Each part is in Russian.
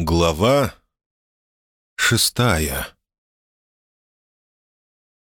Глава шестая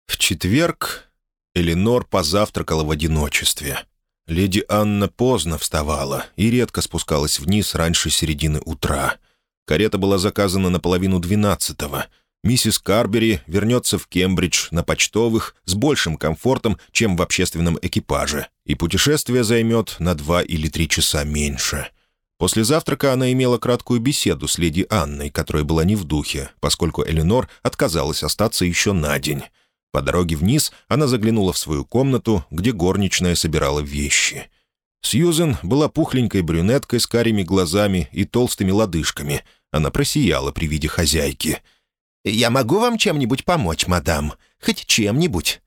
В четверг Эленор позавтракала в одиночестве. Леди Анна поздно вставала и редко спускалась вниз раньше середины утра. Карета была заказана на половину двенадцатого. Миссис Карбери вернется в Кембридж на почтовых с большим комфортом, чем в общественном экипаже, и путешествие займет на два или три часа меньше — После завтрака она имела краткую беседу с леди Анной, которая была не в духе, поскольку Эленор отказалась остаться еще на день. По дороге вниз она заглянула в свою комнату, где горничная собирала вещи. Сьюзен была пухленькой брюнеткой с карими глазами и толстыми лодыжками. Она просияла при виде хозяйки. «Я могу вам чем-нибудь помочь, мадам? Хоть чем-нибудь?»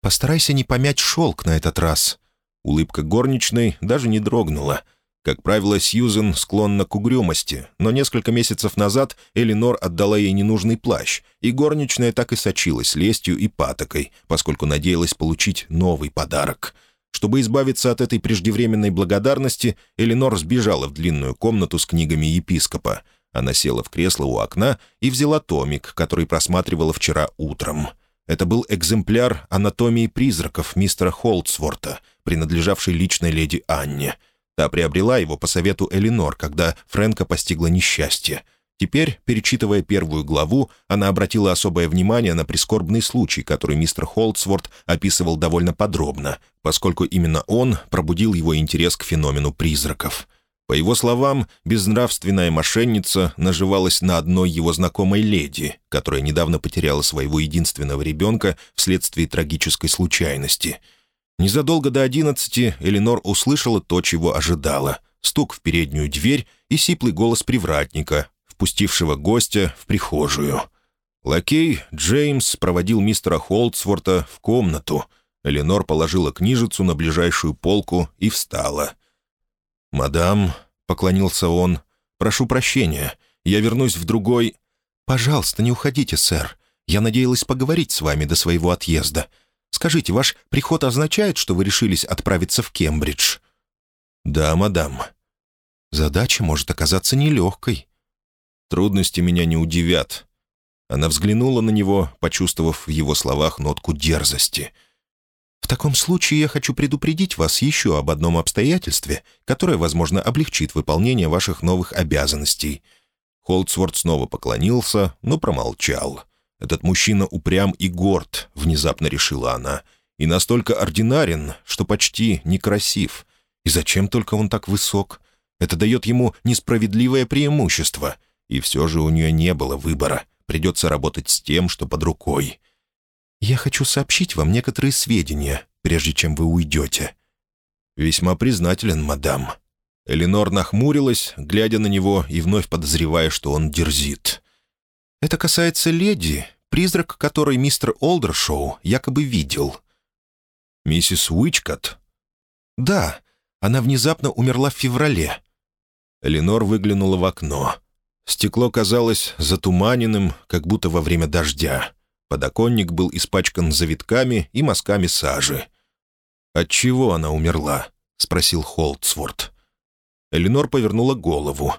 «Постарайся не помять шелк на этот раз». Улыбка горничной даже не дрогнула — как правило, Сьюзен склонна к угрюмости, но несколько месяцев назад Элинор отдала ей ненужный плащ, и горничная так и сочилась лестью и патокой, поскольку надеялась получить новый подарок. Чтобы избавиться от этой преждевременной благодарности, Элинор сбежала в длинную комнату с книгами епископа. Она села в кресло у окна и взяла томик, который просматривала вчера утром. Это был экземпляр анатомии призраков мистера Холдсворта, принадлежавший личной леди Анне — Та приобрела его по совету Элинор, когда Фрэнка постигло несчастье. Теперь, перечитывая первую главу, она обратила особое внимание на прискорбный случай, который мистер Холдсворт описывал довольно подробно, поскольку именно он пробудил его интерес к феномену призраков. По его словам, безнравственная мошенница наживалась на одной его знакомой леди, которая недавно потеряла своего единственного ребенка вследствие трагической случайности — Незадолго до одиннадцати Эленор услышала то, чего ожидала. Стук в переднюю дверь и сиплый голос привратника, впустившего гостя в прихожую. Лакей Джеймс проводил мистера Холдсворта в комнату. Эленор положила книжицу на ближайшую полку и встала. «Мадам», — поклонился он, — «прошу прощения, я вернусь в другой...» «Пожалуйста, не уходите, сэр. Я надеялась поговорить с вами до своего отъезда. Скажите, ваш приход означает, что вы решились отправиться в Кембридж?» «Да, мадам. Задача может оказаться нелегкой. Трудности меня не удивят». Она взглянула на него, почувствовав в его словах нотку дерзости. «В таком случае я хочу предупредить вас еще об одном обстоятельстве, которое, возможно, облегчит выполнение ваших новых обязанностей». Холдсворт снова поклонился, но промолчал. Этот мужчина упрям и горд, внезапно решила она, и настолько ординарен, что почти некрасив. И зачем только он так высок? Это дает ему несправедливое преимущество. И все же у нее не было выбора. Придется работать с тем, что под рукой. «Я хочу сообщить вам некоторые сведения, прежде чем вы уйдете». «Весьма признателен, мадам». Эленор нахмурилась, глядя на него и вновь подозревая, что он дерзит. «Это касается леди, призрак которой мистер Олдершоу якобы видел». «Миссис Уичкот?» «Да, она внезапно умерла в феврале». Ленор выглянула в окно. Стекло казалось затуманенным, как будто во время дождя. Подоконник был испачкан завитками и мазками сажи. «От чего она умерла?» — спросил Холдсворт. Эленор повернула голову.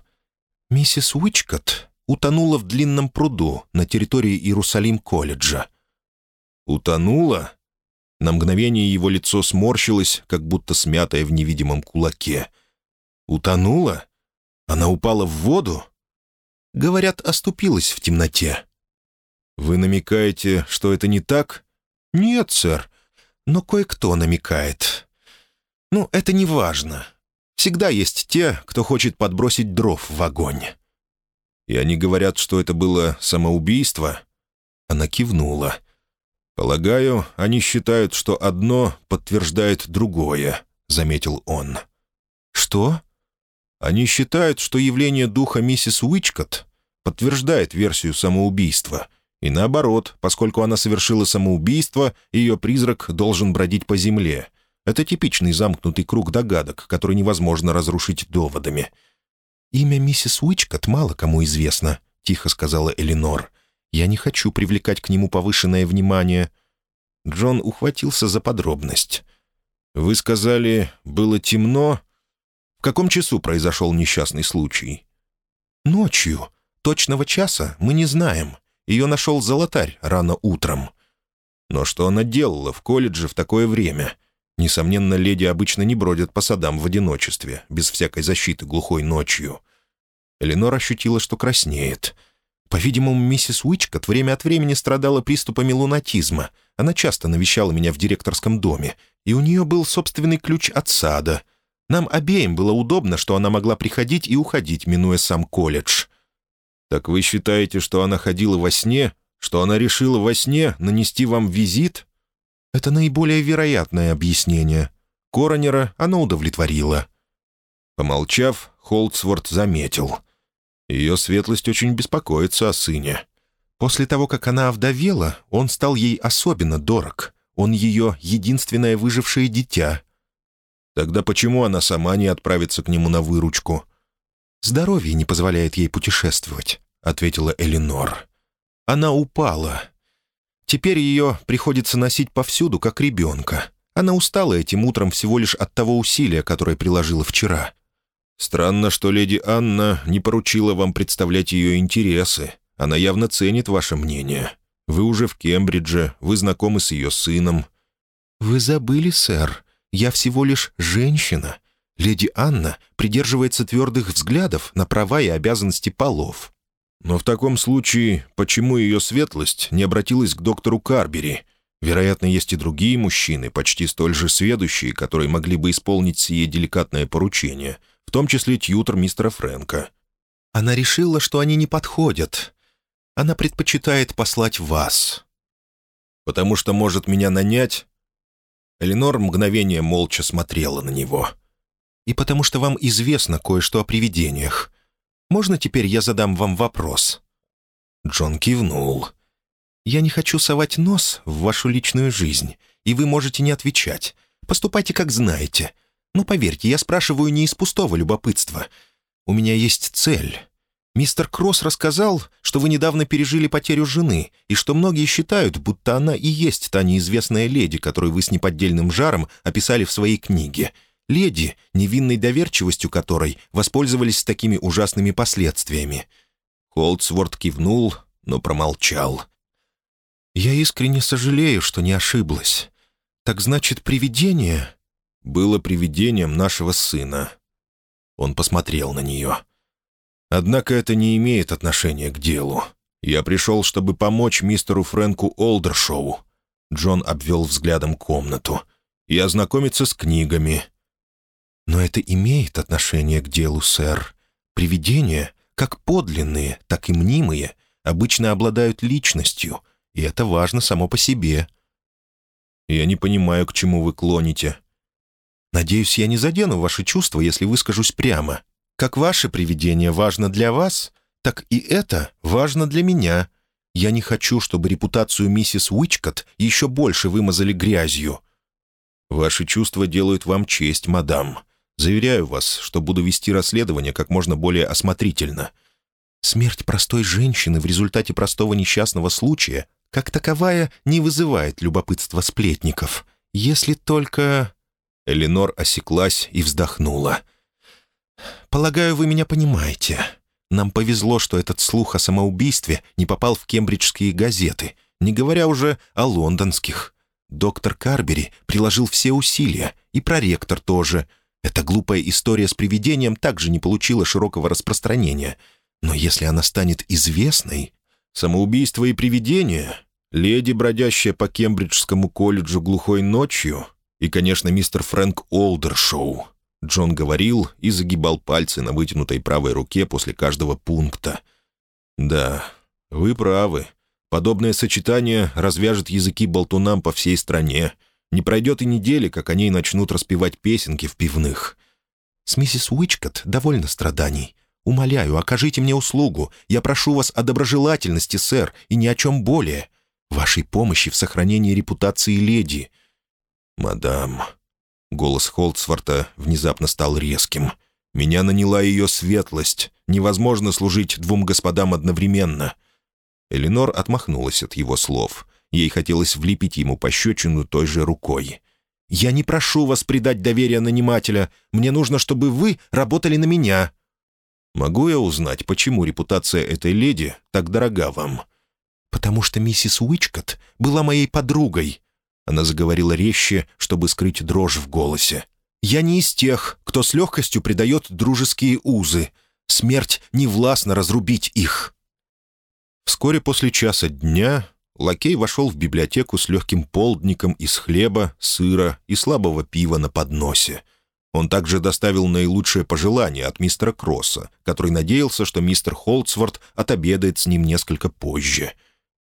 «Миссис Уичкот утонула в длинном пруду на территории Иерусалим-колледжа. «Утонула?» На мгновение его лицо сморщилось, как будто смятое в невидимом кулаке. «Утонула? Она упала в воду?» «Говорят, оступилась в темноте». «Вы намекаете, что это не так?» «Нет, сэр, но кое-кто намекает. Ну, это не важно. Всегда есть те, кто хочет подбросить дров в огонь». И они говорят, что это было самоубийство?» Она кивнула. «Полагаю, они считают, что одно подтверждает другое», — заметил он. «Что?» «Они считают, что явление духа миссис Уичкот подтверждает версию самоубийства, и наоборот, поскольку она совершила самоубийство, ее призрак должен бродить по земле. Это типичный замкнутый круг догадок, который невозможно разрушить доводами. «Имя миссис Уичкот мало кому известно», — тихо сказала Элинор. «Я не хочу привлекать к нему повышенное внимание». Джон ухватился за подробность. «Вы сказали, было темно? В каком часу произошел несчастный случай?» «Ночью. Точного часа мы не знаем. Ее нашел золотарь рано утром». Но что она делала в колледже в такое время? Несомненно, леди обычно не бродят по садам в одиночестве, без всякой защиты глухой ночью. Эленор ощутила, что краснеет. По-видимому, миссис Уичкот время от времени страдала приступами лунатизма. Она часто навещала меня в директорском доме, и у нее был собственный ключ от сада. Нам обеим было удобно, что она могла приходить и уходить, минуя сам колледж. «Так вы считаете, что она ходила во сне что она решила во сне нанести вам визит? Это наиболее вероятное объяснение. Коронера она удовлетворила. Помолчав, Холдсворт заметил. Ее светлость очень беспокоится о сыне. После того, как она овдовела, он стал ей особенно дорог. Он ее единственное выжившее дитя. Тогда почему она сама не отправится к нему на выручку? «Здоровье не позволяет ей путешествовать», — ответила Эленор. Она упала. Теперь ее приходится носить повсюду, как ребенка. Она устала этим утром всего лишь от того усилия, которое приложила вчера. Странно, что леди Анна не поручила вам представлять ее интересы. Она явно ценит ваше мнение. Вы уже в Кембридже, вы знакомы с ее сыном». «Вы забыли, сэр. Я всего лишь женщина. Леди Анна придерживается твердых взглядов на права и обязанности полов. Но в таком случае, почему ее светлость не обратилась к доктору Карбери? Вероятно, есть и другие мужчины, почти столь же сведущие, которые могли бы исполнить сие деликатное поручение, в том числе тьютер мистера Фрэнка. Она решила, что они не подходят. Она предпочитает послать вас. «Потому что может меня нанять?» Эленор мгновение молча смотрела на него. «И потому что вам известно кое-что о привидениях. Можно теперь я задам вам вопрос?» Джон кивнул. «Я не хочу совать нос в вашу личную жизнь, и вы можете не отвечать. Поступайте, как знаете. Но поверьте, я спрашиваю не из пустого любопытства. У меня есть цель. Мистер Кросс рассказал, что вы недавно пережили потерю жены, и что многие считают, будто она и есть та неизвестная леди, которую вы с неподдельным жаром описали в своей книге леди, невинной доверчивостью которой воспользовались такими ужасными последствиями. Холдсворт кивнул, но промолчал. «Я искренне сожалею, что не ошиблась. Так значит, привидение...» «Было привидением нашего сына». Он посмотрел на нее. «Однако это не имеет отношения к делу. Я пришел, чтобы помочь мистеру Фрэнку Олдершоу». Джон обвел взглядом комнату. «И ознакомиться с книгами, но это имеет отношение к делу, сэр. Привидения, как подлинные, так и мнимые, обычно обладают личностью, и это важно само по себе. Я не понимаю, к чему вы клоните. Надеюсь, я не задену ваши чувства, если выскажусь прямо. Как ваше привидение важно для вас, так и это важно для меня. Я не хочу, чтобы репутацию миссис Уичкот еще больше вымазали грязью. Ваши чувства делают вам честь, мадам. Заверяю вас, что буду вести расследование как можно более осмотрительно. Смерть простой женщины в результате простого несчастного случая, как таковая, не вызывает любопытства сплетников. Если только...» Эленор осеклась и вздохнула. «Полагаю, вы меня понимаете. Нам повезло, что этот слух о самоубийстве не попал в кембриджские газеты, не говоря уже о лондонских. Доктор Карбери приложил все усилия, и проректор тоже — эта глупая история с привидением также не получила широкого распространения. Но если она станет известной... Самоубийство и привидение, леди, бродящая по Кембриджскому колледжу глухой ночью, и, конечно, мистер Фрэнк Олдершоу. Джон говорил и загибал пальцы на вытянутой правой руке после каждого пункта. «Да, вы правы. Подобное сочетание развяжет языки болтунам по всей стране. Не пройдет и недели, как они начнут распевать песенки в пивных. С миссис Уичкот довольно страданий. Умоляю, окажите мне услугу. Я прошу вас о доброжелательности, сэр, и ни о чем более. Вашей помощи в сохранении репутации леди. Мадам... Голос Холдсворта внезапно стал резким. «Меня наняла ее светлость. Невозможно служить двум господам одновременно». Эленор отмахнулась от его слов. Ей хотелось влепить ему пощечину той же рукой. «Я не прошу вас предать доверие нанимателя. Мне нужно, чтобы вы работали на меня». «Могу я узнать, почему репутация этой леди так дорога вам?» «Потому что миссис Уичкот была моей подругой». Она заговорила резче, чтобы скрыть дрожь в голосе. «Я не из тех, кто с легкостью придает дружеские узы. Смерть не властна разрубить их». Вскоре после часа дня лакей вошел в библиотеку с легким полдником из хлеба, сыра и слабого пива на подносе. Он также доставил наилучшее пожелание от мистера Кросса, который надеялся, что мистер Холцворт отобедает с ним несколько позже.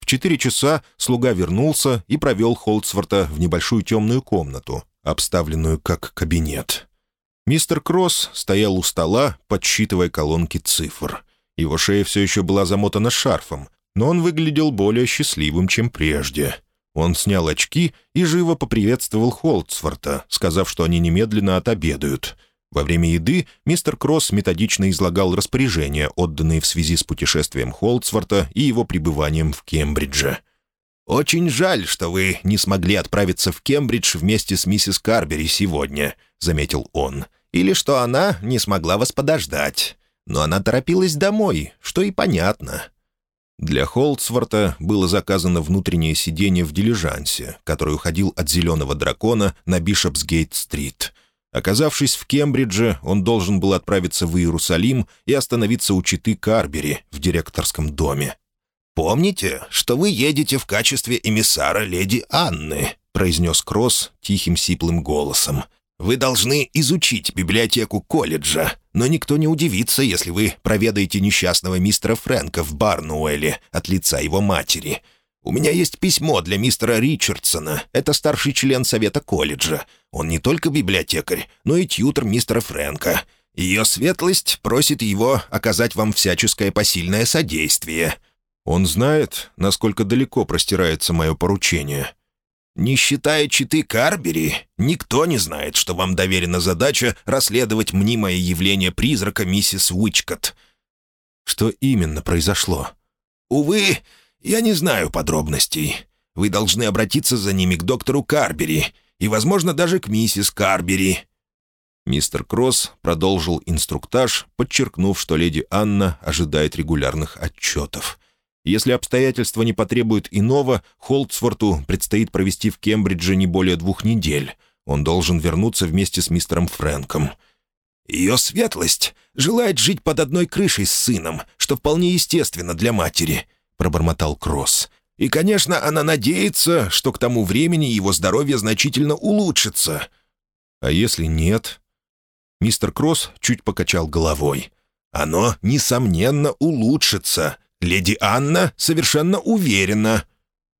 В четыре часа слуга вернулся и провел Холцворта в небольшую темную комнату, обставленную как кабинет. Мистер Кросс стоял у стола, подсчитывая колонки цифр. Его шея все еще была замотана шарфом, но он выглядел более счастливым, чем прежде. Он снял очки и живо поприветствовал Холдсворта, сказав, что они немедленно отобедают. Во время еды мистер Кросс методично излагал распоряжения, отданные в связи с путешествием Холдсворта и его пребыванием в Кембридже. «Очень жаль, что вы не смогли отправиться в Кембридж вместе с миссис Карбери сегодня», — заметил он. «Или что она не смогла вас подождать. Но она торопилась домой, что и понятно. Для Холдсворта было заказано внутреннее сиденье в дилижансе, который уходил от «Зеленого дракона» на Бишопсгейт-стрит. Оказавшись в Кембридже, он должен был отправиться в Иерусалим и остановиться у Читы Карбери в директорском доме. «Помните, что вы едете в качестве эмиссара леди Анны», — произнес Кросс тихим сиплым голосом. «Вы должны изучить библиотеку колледжа, но никто не удивится, если вы проведаете несчастного мистера Фрэнка в Барнуэле от лица его матери. У меня есть письмо для мистера Ричардсона. Это старший член совета колледжа. Он не только библиотекарь, но и тьютер мистера Фрэнка. Ее светлость просит его оказать вам всяческое посильное содействие». «Он знает, насколько далеко простирается мое поручение», не считая читы Карбери, никто не знает, что вам доверена задача расследовать мнимое явление призрака миссис Уичкот. Что именно произошло? Увы, я не знаю подробностей. Вы должны обратиться за ними к доктору Карбери и, возможно, даже к миссис Карбери. Мистер Кросс продолжил инструктаж, подчеркнув, что леди Анна ожидает регулярных отчетов. Если обстоятельства не потребуют иного, Холдсворту предстоит провести в Кембридже не более двух недель. Он должен вернуться вместе с мистером Фрэнком. «Ее светлость желает жить под одной крышей с сыном, что вполне естественно для матери», — пробормотал Кросс. «И, конечно, она надеется, что к тому времени его здоровье значительно улучшится». «А если нет?» Мистер Кросс чуть покачал головой. «Оно, несомненно, улучшится. Леди Анна совершенно уверена».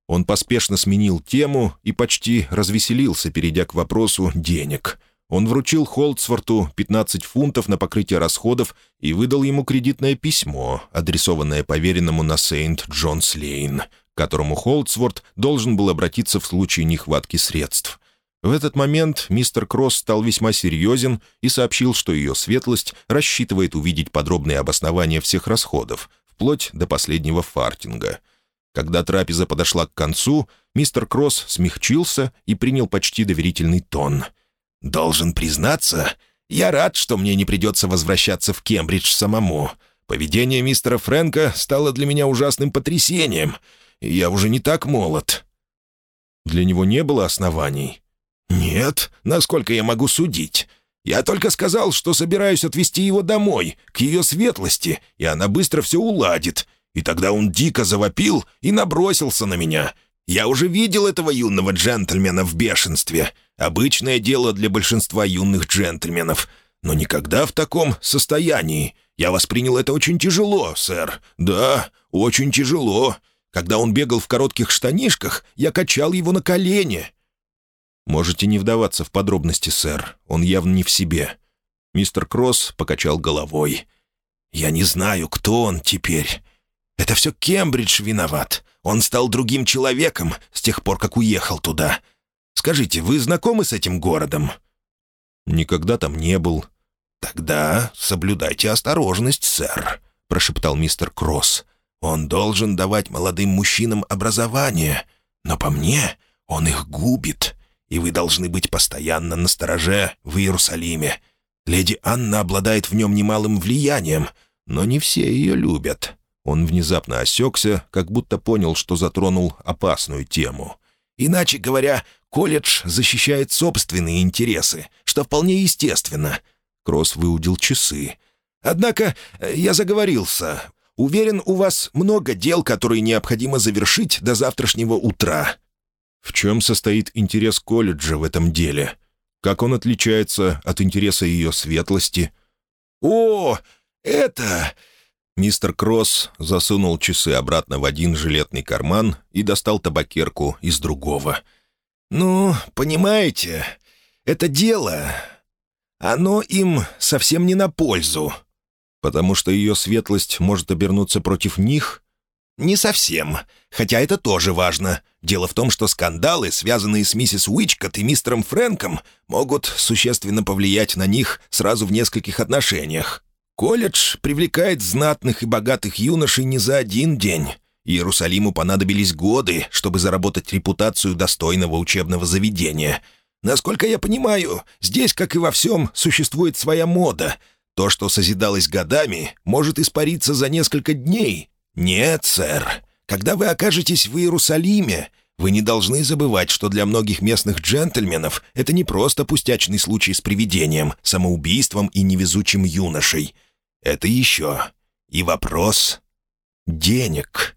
Он поспешно сменил тему и почти развеселился, перейдя к вопросу денег. Он вручил Холдсворту 15 фунтов на покрытие расходов и выдал ему кредитное письмо, адресованное поверенному на Сейнт-Джонс-Лейн, к которому Холдсворт должен был обратиться в случае нехватки средств. В этот момент мистер Кросс стал весьма серьезен и сообщил, что ее светлость рассчитывает увидеть подробные обоснования всех расходов, вплоть до последнего фартинга. Когда трапеза подошла к концу, мистер Кросс смягчился и принял почти доверительный тон. «Должен признаться, я рад, что мне не придется возвращаться в Кембридж самому. Поведение мистера Фрэнка стало для меня ужасным потрясением, я уже не так молод». Для него не было оснований. «Нет, насколько я могу судить. Я только сказал, что собираюсь отвезти его домой, к ее светлости, и она быстро все уладит. И тогда он дико завопил и набросился на меня. Я уже видел этого юного джентльмена в бешенстве. Обычное дело для большинства юных джентльменов. Но никогда в таком состоянии. Я воспринял это очень тяжело, сэр. Да, очень тяжело. Когда он бегал в коротких штанишках, я качал его на колени. «Можете не вдаваться в подробности, сэр. Он явно не в себе». Мистер Кросс покачал головой. «Я не знаю, кто он теперь. Это все Кембридж виноват. Он стал другим человеком с тех пор, как уехал туда. Скажите, вы знакомы с этим городом?» «Никогда там не был». «Тогда соблюдайте осторожность, сэр», — прошептал мистер Кросс. «Он должен давать молодым мужчинам образование, но по мне он их губит и вы должны быть постоянно на стороже в Иерусалиме. Леди Анна обладает в нем немалым влиянием, но не все ее любят». Он внезапно осекся, как будто понял, что затронул опасную тему. «Иначе говоря, колледж защищает собственные интересы, что вполне естественно». Кросс выудил часы. «Однако э, я заговорился. Уверен, у вас много дел, которые необходимо завершить до завтрашнего утра». «В чем состоит интерес колледжа в этом деле? Как он отличается от интереса ее светлости?» «О, это...» Мистер Кросс засунул часы обратно в один жилетный карман и достал табакерку из другого. «Ну, понимаете, это дело, оно им совсем не на пользу. Потому что ее светлость может обернуться против них?» «Не совсем. Хотя это тоже важно. Дело в том, что скандалы, связанные с миссис Уичкот и мистером Фрэнком, могут существенно повлиять на них сразу в нескольких отношениях. Колледж привлекает знатных и богатых юношей не за один день. Иерусалиму понадобились годы, чтобы заработать репутацию достойного учебного заведения. Насколько я понимаю, здесь, как и во всем, существует своя мода. То, что созидалось годами, может испариться за несколько дней. Нет, сэр. Когда вы окажетесь в Иерусалиме, вы не должны забывать, что для многих местных джентльменов это не просто пустячный случай с привидением, самоубийством и невезучим юношей — это еще и вопрос денег.